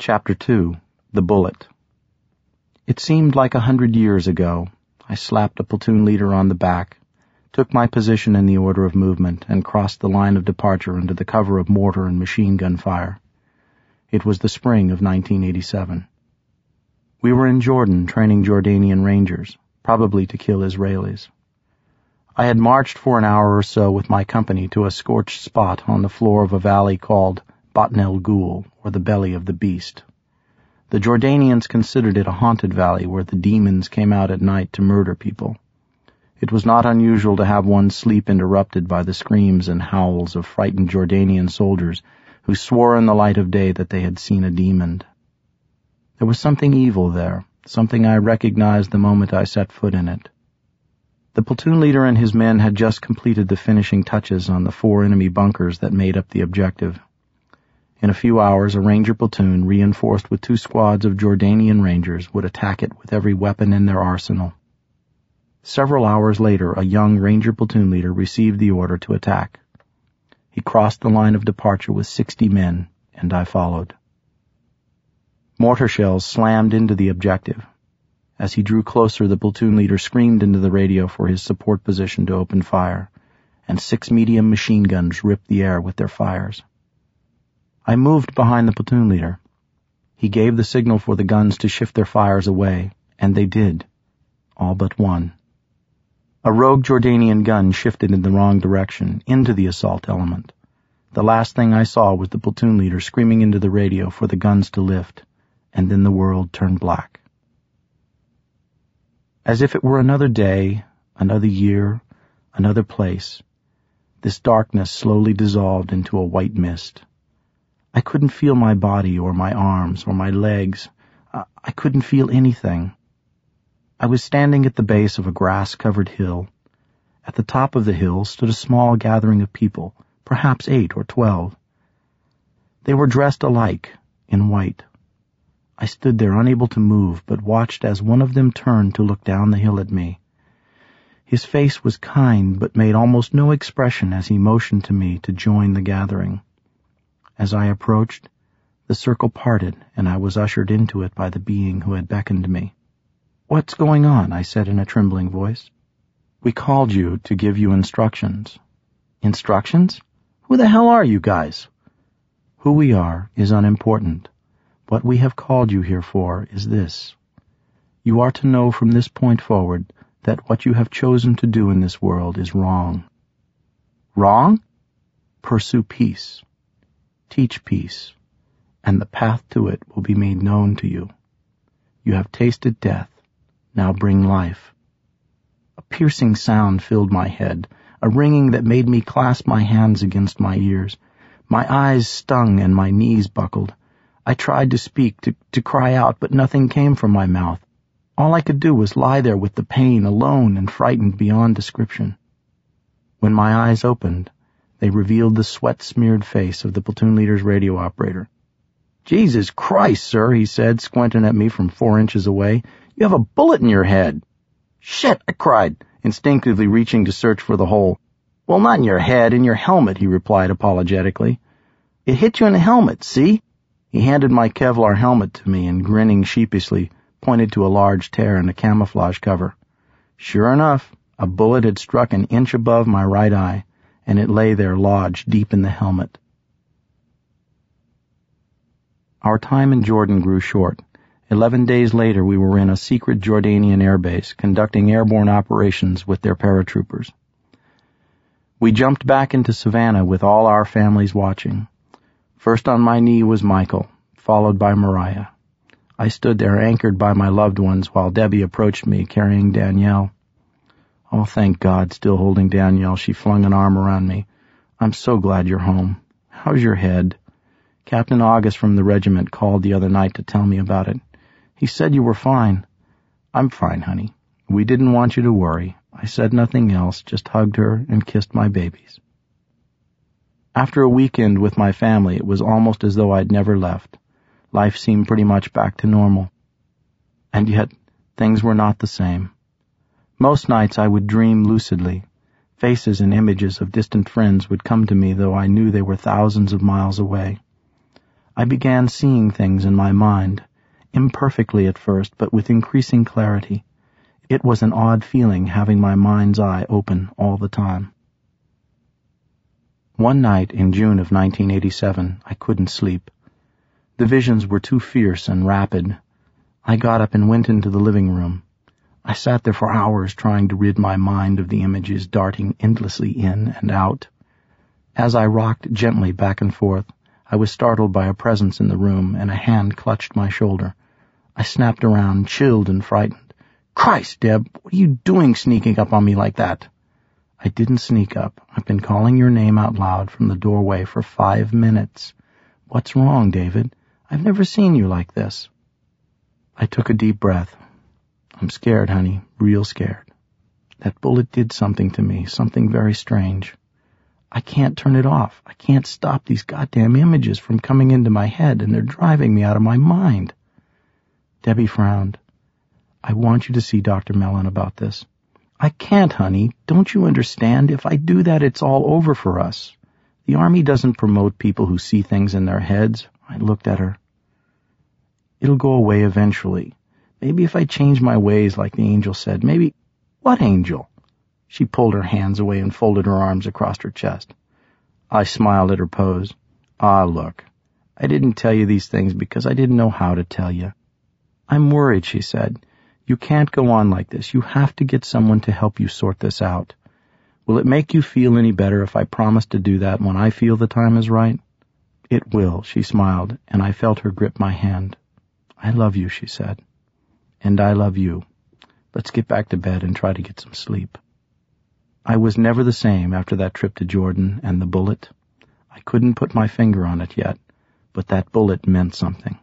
Chapter 2 The Bullet It seemed like a hundred years ago. I slapped a platoon leader on the back, took my position in the order of movement, and crossed the line of departure under the cover of mortar and machine gun fire. It was the spring of 1987. We were in Jordan training Jordanian Rangers, probably to kill Israelis. I had marched for an hour or so with my company to a scorched spot on the floor of a valley called Batn el Ghul, or the belly of the beast. The Jordanians considered it a haunted valley where the demons came out at night to murder people. It was not unusual to have one's sleep interrupted by the screams and howls of frightened Jordanian soldiers who swore in the light of day that they had seen a demon. There was something evil there, something I recognized the moment I set foot in it. The platoon leader and his men had just completed the finishing touches on the four enemy bunkers that made up the objective. In a few hours, a ranger platoon, reinforced with two squads of Jordanian rangers, would attack it with every weapon in their arsenal. Several hours later, a young ranger platoon leader received the order to attack. He crossed the line of departure with 60 men, and I followed. Mortar shells slammed into the objective. As he drew closer, the platoon leader screamed into the radio for his support position to open fire, and six medium machine guns ripped the air with their fires. I moved behind the platoon leader. He gave the signal for the guns to shift their fires away, and they did. All but one. A rogue Jordanian gun shifted in the wrong direction, into the assault element. The last thing I saw was the platoon leader screaming into the radio for the guns to lift, and then the world turned black. As if it were another day, another year, another place, this darkness slowly dissolved into a white mist. I couldn't feel my body or my arms or my legs. I couldn't feel anything. I was standing at the base of a grass-covered hill. At the top of the hill stood a small gathering of people, perhaps eight or twelve. They were dressed alike, in white. I stood there unable to move, but watched as one of them turned to look down the hill at me. His face was kind, but made almost no expression as he motioned to me to join the gathering. As I approached, the circle parted and I was ushered into it by the being who had beckoned me. What's going on? I said in a trembling voice. We called you to give you instructions. Instructions? Who the hell are you guys? Who we are is unimportant. What we have called you here for is this. You are to know from this point forward that what you have chosen to do in this world is wrong. Wrong? Pursue peace teach peace, and the path to it will be made known to you. You have tasted death, now bring life. A piercing sound filled my head, a ringing that made me clasp my hands against my ears. My eyes stung and my knees buckled. I tried to speak, to, to cry out, but nothing came from my mouth. All I could do was lie there with the pain, alone and frightened beyond description. When my eyes opened, they revealed the sweat-smeared face of the platoon leader's radio operator. Jesus Christ, sir, he said, squinting at me from four inches away. You have a bullet in your head. Shit, I cried, instinctively reaching to search for the hole. Well, not in your head, in your helmet, he replied apologetically. It hit you in the helmet, see? He handed my Kevlar helmet to me and grinning sheepishly, pointed to a large tear in the camouflage cover. Sure enough, a bullet had struck an inch above my right eye and it lay there lodged deep in the helmet. Our time in Jordan grew short. Eleven days later, we were in a secret Jordanian airbase conducting airborne operations with their paratroopers. We jumped back into Savannah with all our families watching. First on my knee was Michael, followed by Mariah. I stood there anchored by my loved ones while Debbie approached me carrying Danielle. Oh, thank God, still holding Danielle, she flung an arm around me. I'm so glad you're home. How's your head? Captain August from the regiment called the other night to tell me about it. He said you were fine. I'm fine, honey. We didn't want you to worry. I said nothing else, just hugged her and kissed my babies. After a weekend with my family, it was almost as though I'd never left. Life seemed pretty much back to normal. And yet, things were not the same. Most nights I would dream lucidly. Faces and images of distant friends would come to me though I knew they were thousands of miles away. I began seeing things in my mind, imperfectly at first, but with increasing clarity. It was an odd feeling having my mind's eye open all the time. One night in June of 1987, I couldn't sleep. The visions were too fierce and rapid. I got up and went into the living room. I sat there for hours trying to rid my mind of the images darting endlessly in and out. As I rocked gently back and forth, I was startled by a presence in the room and a hand clutched my shoulder. I snapped around, chilled and frightened. Christ, Deb, what are you doing sneaking up on me like that? I didn't sneak up. I've been calling your name out loud from the doorway for five minutes. What's wrong, David? I've never seen you like this. I took a deep breath. I'm scared, honey, real scared. That bullet did something to me, something very strange. I can't turn it off. I can't stop these goddamn images from coming into my head, and they're driving me out of my mind. Debbie frowned. I want you to see Dr. Mellon about this. I can't, honey. Don't you understand? If I do that, it's all over for us. The Army doesn't promote people who see things in their heads. I looked at her. It'll go away eventually. Maybe if I change my ways like the angel said, maybe... What angel? She pulled her hands away and folded her arms across her chest. I smiled at her pose. Ah, look. I didn't tell you these things because I didn't know how to tell you. I'm worried, she said. You can't go on like this. You have to get someone to help you sort this out. Will it make you feel any better if I promise to do that when I feel the time is right? It will, she smiled, and I felt her grip my hand. I love you, she said. And I love you. Let's get back to bed and try to get some sleep. I was never the same after that trip to Jordan and the bullet. I couldn't put my finger on it yet, but that bullet meant something.